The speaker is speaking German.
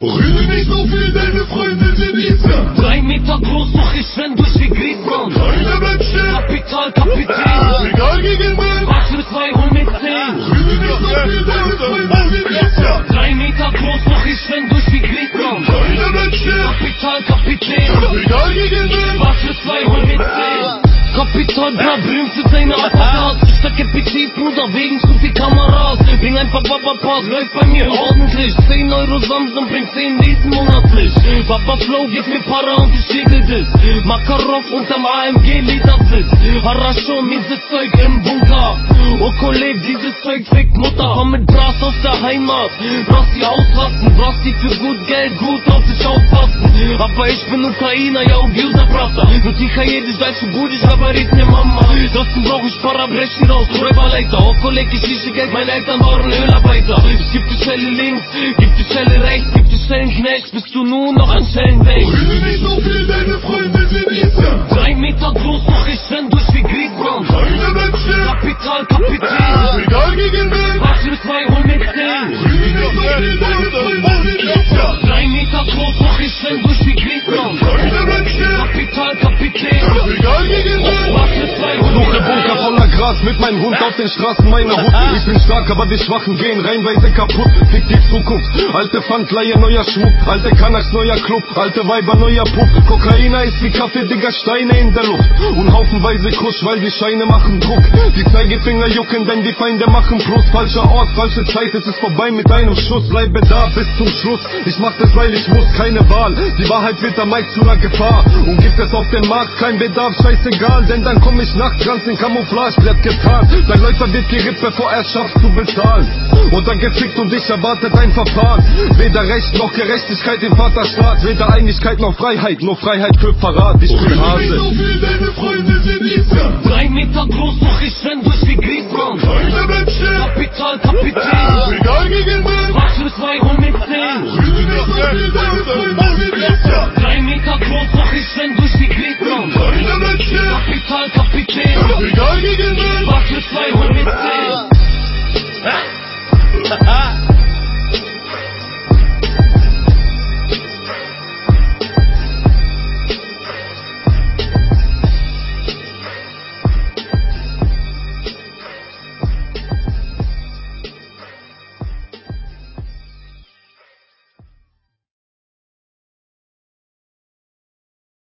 Rühre nicht so viel, deine Freunde sind nicht Kapital, bra, berühmt für seine Apparat. Ich stecke Petit, Bruder, wegen zu viel Kameras. Bring einfach Papa Pass, läuft bei mir ordentlich. 10 Euro Samsung, bringt 10 Lesen monatlich. Papa Flow, gib mir Para und ich regel das. Makarov unterm AMG Ledersitz. Harascho, mieses Zeug im Bunker. Okolev, dieses Zeug fickt Mutter. Komm mit Bras aus der Heimat. Brauchst die ausrasten, brauchst die für gut Geld, gut auf dich aufpassen. Aber ich bin Ukrainer, ja, User Brata. Nur Ticha jedes Deutsche gut, ich говорит мне мама Trotzdem brauch ich Para, brechen raus, Räuberleiter Okoleg, ich schieße Geld, meine Eltern waren Ölarbeiter Es gibt die Schelle links, gibt die Schelle rechts, gibt die Stellenknecht Bist du nur noch an Schellen weg Rede nicht so viel, deine Freunde sind Islam. Drei Meter groß, doch ich renn durch wie Griesbaum keiner bleibt stehen. Kapital, Kapitän Egal gegen wen. Was für zwei hol mit zehn Rede nicht so viel, deine Freunde sind Islam. Drei Meter groß, doch ich renn durch wie Griesbaum Keiner bleibt stehen. Kapital, Kapitän Egal gegen wen. Was für zwei hol Gras mit meinem Hund auf den Straßen meiner Hut. Ich bin stark, aber die Schwachen gehen reinweise kaputt. Fick die Zukunft. Alte Pfandleihe, neuer Schmuck. Alte Kanaks, neuer Club. Alte Weiber, neuer Puff. Kokainer ist wie Kaffee, Digga, Steine in der Luft. Und haufenweise Kusch, weil die Scheine machen Druck. Die Zeigefinger jucken, denn die Feinde machen Plus. Falscher Ort, falsche Zeit, es ist vorbei mit einem Schuss. Bleibe da bis zum Schluss. Ich mach das, weil ich muss, keine Wahl. Die Wahrheit wird am Mike zu einer Gefahr. Und gibt es auf dem Markt kein Bedarf, scheißegal. Denn dann komm ich nachts ganz in Camouflagebrett getarnt. Dein Läufer wird gerippt, bevor er schafft zu bezahlen. Und dann gefickt und dich erwartet ein Verfahren. Weder Recht noch Gerechtigkeit im Vaterstaat. Weder Einigkeit noch Freiheit, nur Freiheit für Verrat. Ich bin Hase. Drei Hallelujah.